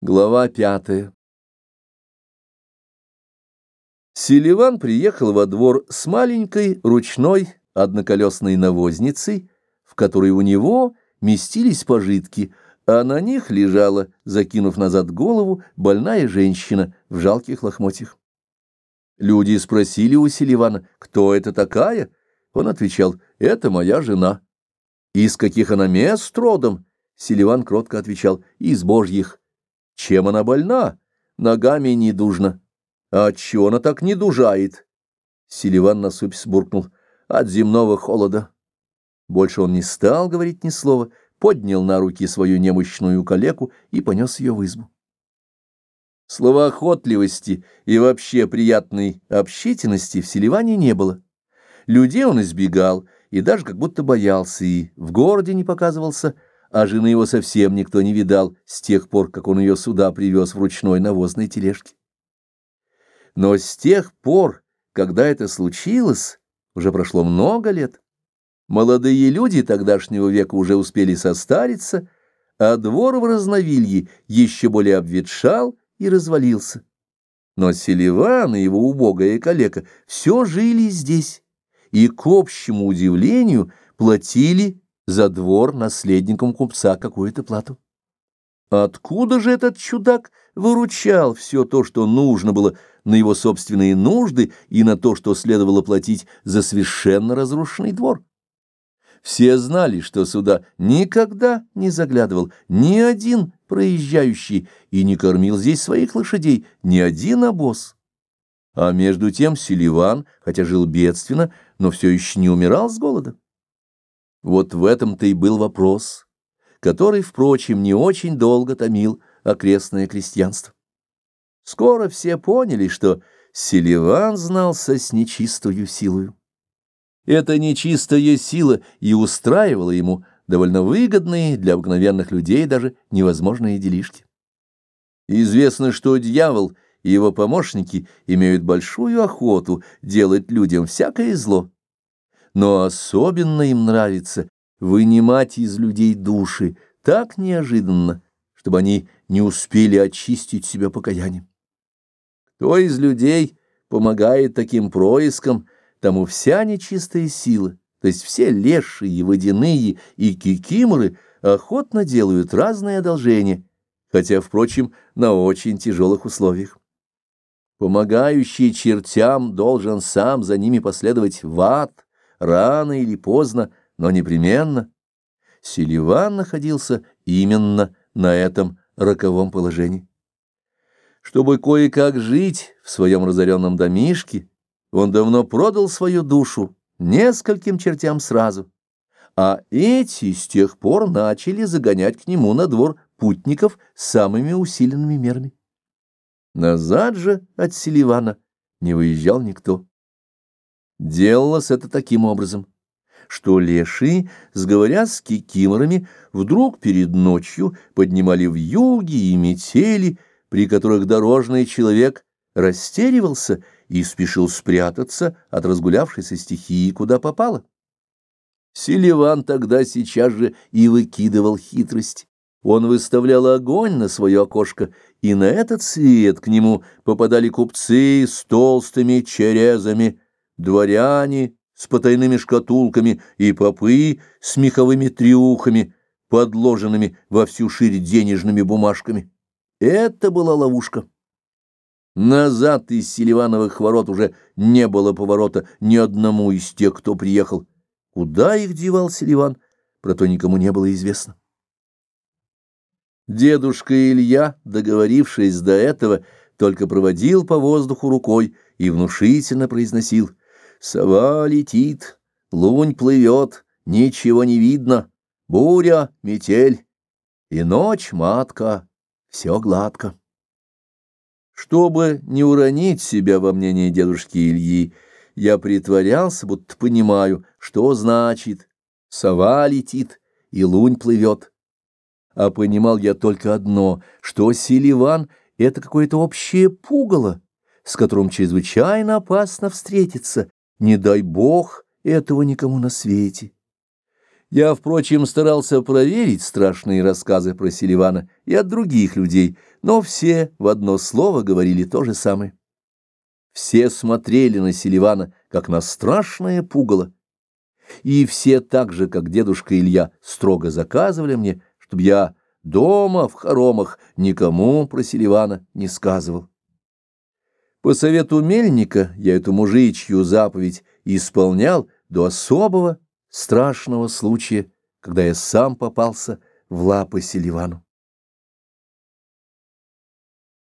Глава пятая Селиван приехал во двор с маленькой ручной одноколесной навозницей, в которой у него местились пожитки, а на них лежала, закинув назад голову, больная женщина в жалких лохмотьях. Люди спросили у Селивана, кто это такая? Он отвечал, это моя жена. Из каких она мест родом? Селиван кротко отвечал, из божьих. Чем она больна? Ногами недужна. А отчего она так не дужает? Селиван насупись буркнул. От земного холода. Больше он не стал говорить ни слова, поднял на руки свою немощную калеку и понес ее в избу. Словоохотливости и вообще приятной общительности в Селиване не было. Людей он избегал и даже как будто боялся, и в городе не показывался, а жены его совсем никто не видал с тех пор, как он ее сюда привез в ручной навозной тележке. Но с тех пор, когда это случилось, уже прошло много лет. Молодые люди тогдашнего века уже успели состариться, а двор в Разновилье еще более обветшал и развалился. Но Селиван и его убогая калека все жили здесь, и, к общему удивлению, платили за двор наследникам купца какую-то плату. Откуда же этот чудак выручал все то, что нужно было на его собственные нужды и на то, что следовало платить за совершенно разрушенный двор? Все знали, что сюда никогда не заглядывал ни один проезжающий и не кормил здесь своих лошадей ни один обоз. А между тем Селиван, хотя жил бедственно, но все еще не умирал с голода. Вот в этом-то и был вопрос, который, впрочем, не очень долго томил окрестное крестьянство. Скоро все поняли, что Селиван знался с нечистою силою. Эта нечистая сила и устраивала ему довольно выгодные для обыкновенных людей даже невозможные делишки. Известно, что дьявол и его помощники имеют большую охоту делать людям всякое зло но особенно им нравится вынимать из людей души так неожиданно, чтобы они не успели очистить себя покаянием. Кто из людей помогает таким проискам, тому вся нечистая сила, то есть все лешие, водяные и кикиморы охотно делают разные одолжения, хотя, впрочем, на очень тяжелых условиях. Помогающий чертям должен сам за ними последовать в ад, рано или поздно, но непременно. Селиван находился именно на этом роковом положении. Чтобы кое-как жить в своем разоренном домишке, он давно продал свою душу нескольким чертям сразу, а эти с тех пор начали загонять к нему на двор путников самыми усиленными мерами. Назад же от Селивана не выезжал никто. Делалось это таким образом, что леши, сговорясь с кикиморами, вдруг перед ночью поднимали в юги и метели, при которых дорожный человек растеривался и спешил спрятаться от разгулявшейся стихии, куда попало. Селиван тогда сейчас же и выкидывал хитрость. Он выставлял огонь на свое окошко, и на этот свет к нему попадали купцы с толстыми черезами, дворяне с потайными шкатулками и попы с меховыми трюхами, подложенными во всю ширь денежными бумажками. Это была ловушка. Назад из Селивановых ворот уже не было поворота ни одному из тех, кто приехал. Куда их девал Селиван, про то никому не было известно. Дедушка Илья, договорившись до этого, только проводил по воздуху рукой и внушительно произносил Сова летит, лунь плывет, ничего не видно, буря, метель, и ночь матка, все гладко. Чтобы не уронить себя во мнении дедушки Ильи, я притворялся, будто понимаю, что значит «сова летит» и «лунь плывет». А понимал я только одно, что Селиван — это какое-то общее пугало, с которым чрезвычайно опасно встретиться, не дай бог этого никому на свете. Я, впрочем, старался проверить страшные рассказы про Селивана и от других людей, но все в одно слово говорили то же самое. Все смотрели на Селивана, как на страшное пугало, и все так же, как дедушка Илья, строго заказывали мне, чтобы я дома в хоромах никому про Селивана не сказывал. По совету Мельника я эту мужичью заповедь исполнял до особого страшного случая, когда я сам попался в лапы Селивану.